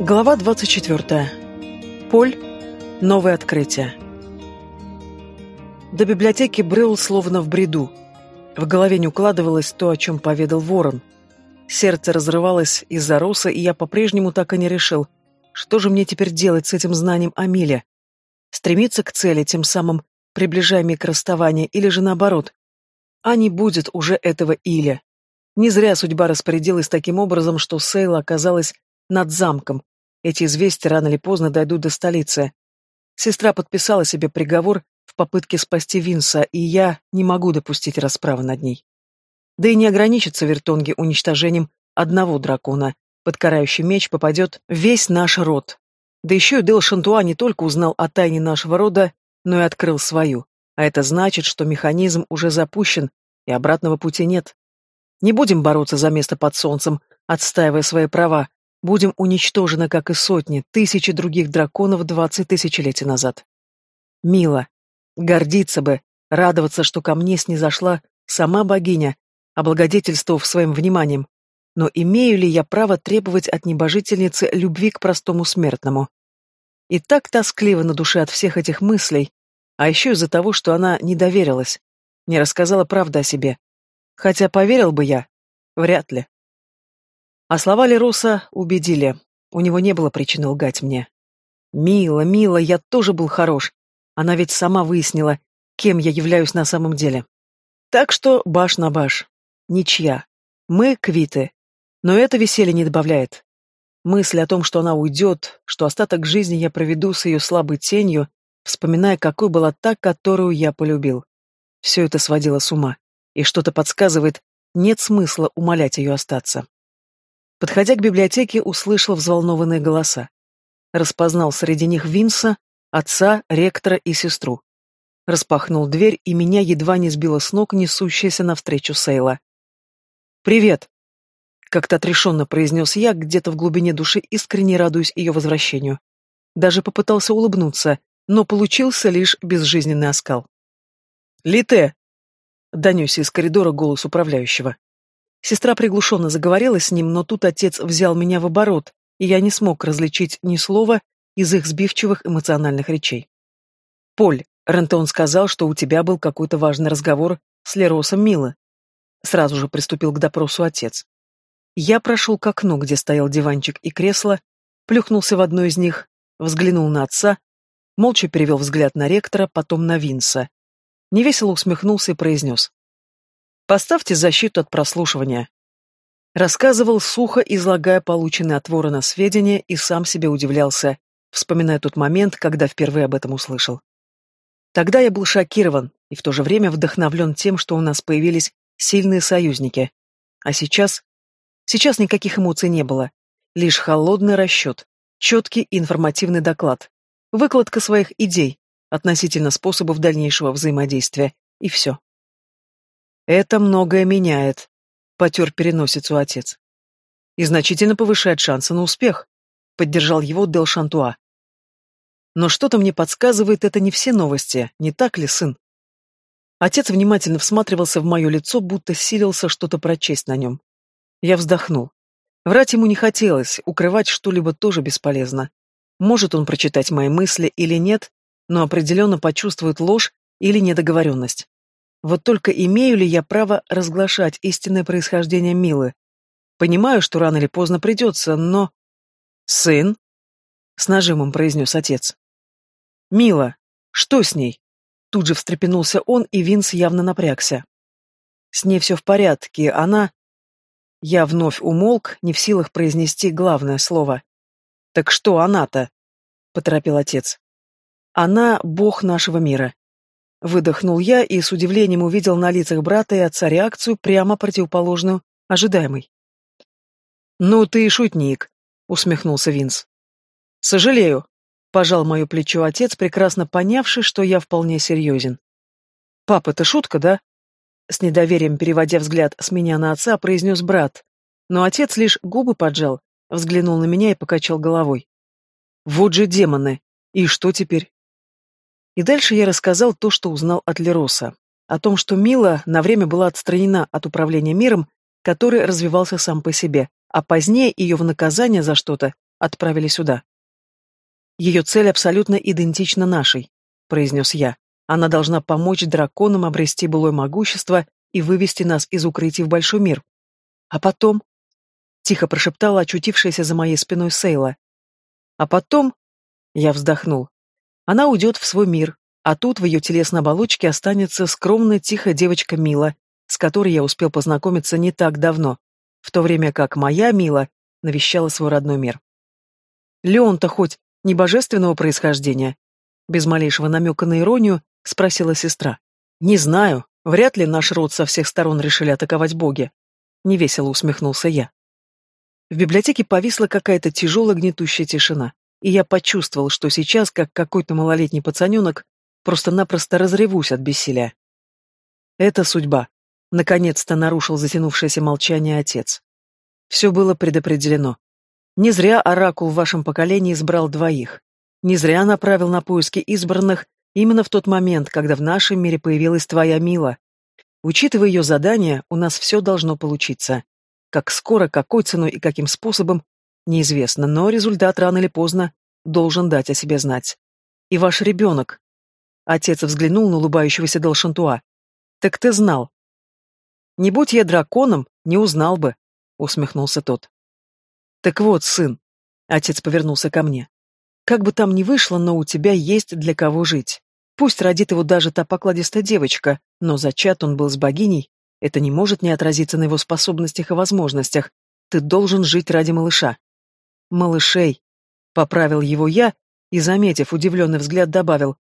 Глава 24. Поль. Новое открытие. До библиотеки брел словно в бреду. В голове не укладывалось то, о чем поведал ворон. Сердце разрывалось из-за роса, и я по-прежнему так и не решил, что же мне теперь делать с этим знанием о Миле. Стремиться к цели, тем самым приближая меня или же наоборот. А не будет уже этого Иля. Не зря судьба распорядилась таким образом, что Сейла оказалась над замком. Эти известия рано или поздно дойдут до столицы. Сестра подписала себе приговор в попытке спасти Винса, и я не могу допустить расправы над ней. Да и не ограничится Вертонги уничтожением одного дракона. Под карающий меч попадет весь наш род. Да еще и Дел Шантуа не только узнал о тайне нашего рода, но и открыл свою. А это значит, что механизм уже запущен, и обратного пути нет. Не будем бороться за место под солнцем, отстаивая свои права, будем уничтожены, как и сотни, тысячи других драконов двадцать тысячелетий назад. Мило. Гордиться бы, радоваться, что ко мне снизошла сама богиня, облагодетельствовав своим вниманием. Но имею ли я право требовать от небожительницы любви к простому смертному? И так тоскливо на душе от всех этих мыслей, а еще из-за того, что она не доверилась, не рассказала правду о себе. Хотя поверил бы я, вряд ли. А слова Лероса убедили. У него не было причины лгать мне. Мила, мила, я тоже был хорош. Она ведь сама выяснила, кем я являюсь на самом деле. Так что баш на баш. Ничья. Мы квиты. Но это веселье не добавляет. Мысль о том, что она уйдет, что остаток жизни я проведу с ее слабой тенью, вспоминая, какой была та, которую я полюбил. Все это сводило с ума. И что-то подсказывает, нет смысла умолять ее остаться. Подходя к библиотеке, услышал взволнованные голоса. Распознал среди них Винса, отца, ректора и сестру. Распахнул дверь, и меня едва не сбило с ног несущаяся навстречу Сейла. «Привет!» — как-то отрешенно произнес я, где-то в глубине души искренне радуясь ее возвращению. Даже попытался улыбнуться, но получился лишь безжизненный оскал. «Лите!» — донесся из коридора голос управляющего. Сестра приглушенно заговорила с ним, но тут отец взял меня в оборот, и я не смог различить ни слова из их сбивчивых эмоциональных речей. «Поль, Рентон сказал, что у тебя был какой-то важный разговор с Леросом Мила». Сразу же приступил к допросу отец. Я прошел к окну, где стоял диванчик и кресло, плюхнулся в одно из них, взглянул на отца, молча перевел взгляд на ректора, потом на Винса. Невесело усмехнулся и произнес. Поставьте защиту от прослушивания. Рассказывал сухо, излагая полученные от ворона сведения, и сам себе удивлялся, вспоминая тот момент, когда впервые об этом услышал. Тогда я был шокирован и в то же время вдохновлен тем, что у нас появились сильные союзники. А сейчас... Сейчас никаких эмоций не было. Лишь холодный расчет, четкий информативный доклад, выкладка своих идей относительно способов дальнейшего взаимодействия, и все. Это многое меняет, потер переносицу отец. И значительно повышает шансы на успех, поддержал его Дел Шантуа. Но что-то мне подсказывает, это не все новости, не так ли, сын? Отец внимательно всматривался в мое лицо, будто силился что-то прочесть на нем. Я вздохнул. Врать ему не хотелось, укрывать что-либо тоже бесполезно. Может он прочитать мои мысли или нет, но определенно почувствует ложь или недоговоренность. Вот только имею ли я право разглашать истинное происхождение Милы? Понимаю, что рано или поздно придется, но... «Сын?» — с нажимом произнес отец. «Мила, что с ней?» Тут же встрепенулся он, и Винс явно напрягся. «С ней все в порядке, она...» Я вновь умолк, не в силах произнести главное слово. «Так что она-то?» — поторопил отец. «Она — бог нашего мира. Выдохнул я и с удивлением увидел на лицах брата и отца реакцию, прямо противоположную ожидаемой. «Ну ты и шутник», — усмехнулся Винс. «Сожалею», — пожал мое плечо отец, прекрасно понявший, что я вполне серьезен. «Пап, это шутка, да?» С недоверием, переводя взгляд с меня на отца, произнес брат. Но отец лишь губы поджал, взглянул на меня и покачал головой. «Вот же демоны! И что теперь?» И дальше я рассказал то, что узнал от Лероса. О том, что Мила на время была отстранена от управления миром, который развивался сам по себе, а позднее ее в наказание за что-то отправили сюда. Ее цель абсолютно идентична нашей, произнес я. Она должна помочь драконам обрести былое могущество и вывести нас из укрытий в большой мир. А потом... Тихо прошептала очутившаяся за моей спиной Сейла. А потом... Я вздохнул. Она уйдет в свой мир, а тут в ее телесной оболочке останется скромная тихая девочка Мила, с которой я успел познакомиться не так давно, в то время как моя Мила навещала свой родной мир. Леон-то хоть не божественного происхождения? Без малейшего намека на иронию спросила сестра. Не знаю, вряд ли наш род со всех сторон решили атаковать боги. Невесело усмехнулся я. В библиотеке повисла какая-то тяжелая гнетущая тишина, и я почувствовал, что сейчас, как какой-то малолетний пацаненок, просто-напросто разревусь от бессилия. Это судьба. Наконец-то нарушил затянувшееся молчание отец. Все было предопределено. Не зря оракул в вашем поколении избрал двоих. Не зря направил на поиски избранных именно в тот момент, когда в нашем мире появилась твоя Мила. Учитывая ее задание, у нас все должно получиться. Как скоро, какой ценой и каким способом, неизвестно, но результат рано или поздно должен дать о себе знать. И ваш ребенок. Отец взглянул на улыбающегося Долшантуа. Так ты знал. Не будь я драконом, не узнал бы, усмехнулся тот. Так вот, сын, отец повернулся ко мне. Как бы там ни вышло, но у тебя есть для кого жить. Пусть родит его даже та покладистая девочка, но зачат он был с богиней, это не может не отразиться на его способностях и возможностях. Ты должен жить ради малыша. Малышей. Поправил его я и, заметив удивленный взгляд, добавил.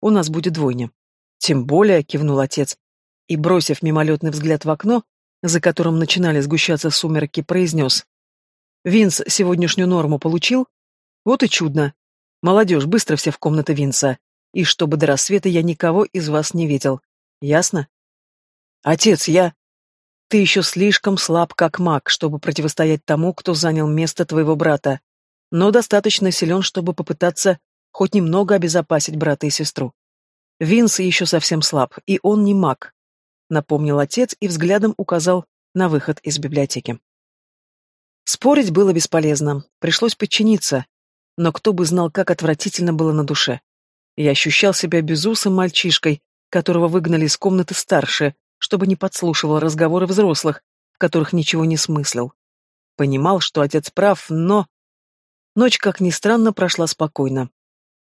У нас будет двойня. Тем более, кивнул отец, и, бросив мимолетный взгляд в окно, за которым начинали сгущаться сумерки, произнес. Винс сегодняшнюю норму получил? Вот и чудно. Молодежь, быстро все в комнаты Винса. И чтобы до рассвета я никого из вас не видел. Ясно? Отец, я... Ты еще слишком слаб, как маг, чтобы противостоять тому, кто занял место твоего брата. Но достаточно силен, чтобы попытаться хоть немного обезопасить брата и сестру. Винс еще совсем слаб, и он не маг, напомнил отец и взглядом указал на выход из библиотеки. Спорить было бесполезно, пришлось подчиниться, но кто бы знал, как отвратительно было на душе. Я ощущал себя безусым мальчишкой, которого выгнали из комнаты старше, чтобы не подслушивал разговоры взрослых, в которых ничего не смыслил. Понимал, что отец прав, но... Ночь, как ни странно, прошла спокойно.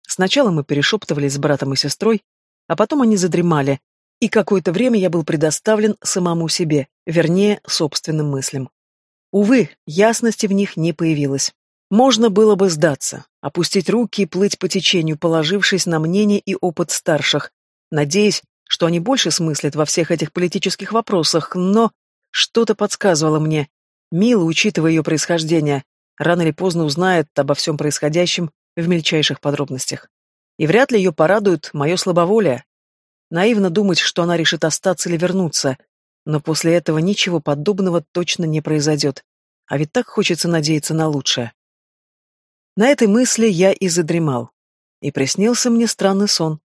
Сначала мы перешептывались с братом и сестрой, а потом они задремали, и какое-то время я был предоставлен самому себе, вернее, собственным мыслям. Увы, ясности в них не появилось. Можно было бы сдаться, опустить руки и плыть по течению, положившись на мнение и опыт старших, надеясь, что они больше смыслят во всех этих политических вопросах, но что-то подсказывало мне. Мила, учитывая ее происхождение, рано или поздно узнает обо всем происходящем в мельчайших подробностях. И вряд ли ее порадует мое слабоволие. Наивно думать, что она решит остаться или вернуться, но после этого ничего подобного точно не произойдет. А ведь так хочется надеяться на лучшее. На этой мысли я и задремал. И приснился мне странный сон.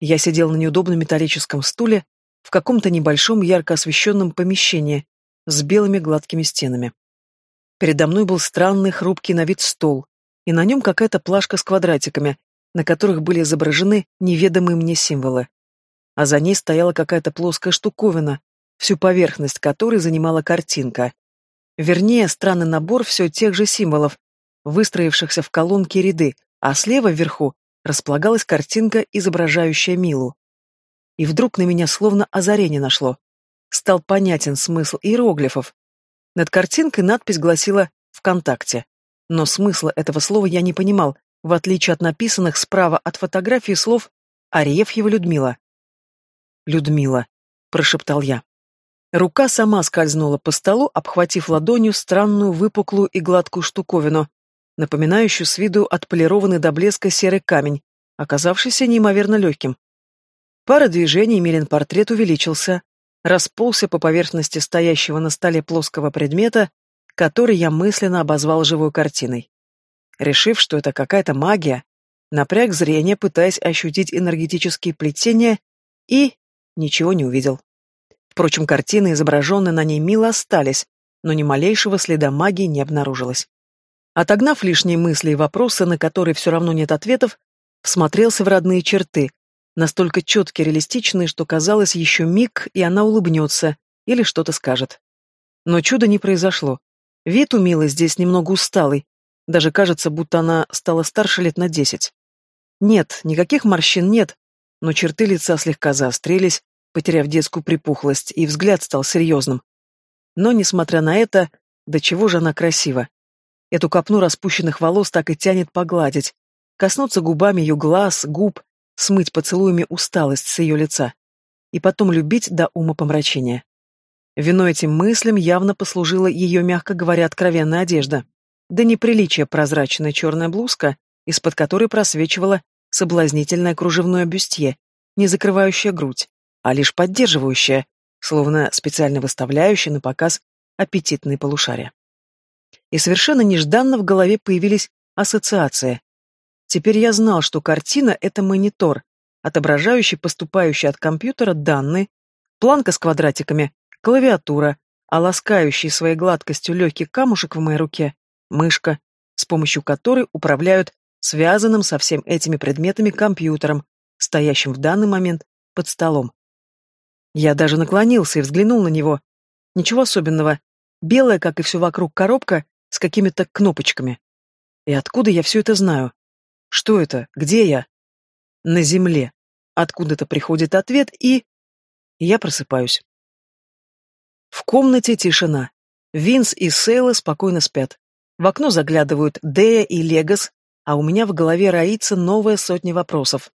Я сидел на неудобном металлическом стуле в каком-то небольшом ярко освещенном помещении с белыми гладкими стенами. Передо мной был странный хрупкий на вид стол, и на нем какая-то плашка с квадратиками, на которых были изображены неведомые мне символы. А за ней стояла какая-то плоская штуковина, всю поверхность которой занимала картинка. Вернее, странный набор все тех же символов, выстроившихся в колонки ряды, а слева вверху располагалась картинка, изображающая Милу. И вдруг на меня словно озарение нашло. Стал понятен смысл иероглифов. Над картинкой надпись гласила «ВКонтакте». Но смысла этого слова я не понимал, в отличие от написанных справа от фотографии слов «Арефьева Людмила». «Людмила», — прошептал я. Рука сама скользнула по столу, обхватив ладонью странную выпуклую и гладкую штуковину, напоминающую с виду отполированный до блеска серый камень, оказавшийся неимоверно легким. Пара движений, Милин портрет увеличился, расползся по поверхности стоящего на столе плоского предмета, который я мысленно обозвал живой картиной. Решив, что это какая-то магия, напряг зрение, пытаясь ощутить энергетические плетения, и ничего не увидел. Впрочем, картины, изображенные на ней мило, остались, но ни малейшего следа магии не обнаружилось. Отогнав лишние мысли и вопросы, на которые все равно нет ответов, всмотрелся в родные черты, настолько четкие и реалистичные, что казалось еще миг, и она улыбнется или что-то скажет. Но чуда не произошло. Вид у Милы здесь немного усталый, даже кажется, будто она стала старше лет на десять. Нет, никаких морщин нет, но черты лица слегка заострились, потеряв детскую припухлость, и взгляд стал серьезным. Но, несмотря на это, до чего же она красива. Эту копну распущенных волос так и тянет погладить, коснуться губами ее глаз, губ, смыть поцелуями усталость с ее лица. И потом любить до ума помрачения. Виной этим мыслям явно послужила ее, мягко говоря, откровенная одежда. Да неприличие прозрачная черная блузка, из-под которой просвечивала соблазнительное кружевное бюстье, не закрывающее грудь, а лишь поддерживающее, словно специально выставляющее на показ аппетитные полушария и совершенно нежданно в голове появились ассоциации. Теперь я знал, что картина — это монитор, отображающий поступающие от компьютера данные, планка с квадратиками, клавиатура, а ласкающий своей гладкостью легкий камушек в моей руке — мышка, с помощью которой управляют связанным со всем этими предметами компьютером, стоящим в данный момент под столом. Я даже наклонился и взглянул на него. Ничего особенного. Белая, как и все вокруг, коробка с какими-то кнопочками. И откуда я все это знаю? Что это? Где я? На земле. Откуда-то приходит ответ, и... Я просыпаюсь. В комнате тишина. Винс и Сейла спокойно спят. В окно заглядывают Дея и Легас, а у меня в голове роится новая сотня вопросов.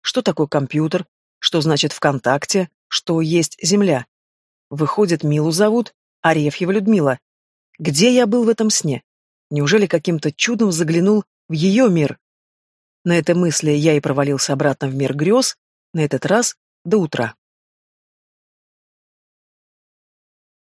Что такое компьютер? Что значит ВКонтакте? Что есть Земля? Выходит, Милу зовут, Арефьева Людмила. Где я был в этом сне? Неужели каким-то чудом заглянул в ее мир? На этой мысли я и провалился обратно в мир грез, на этот раз до утра.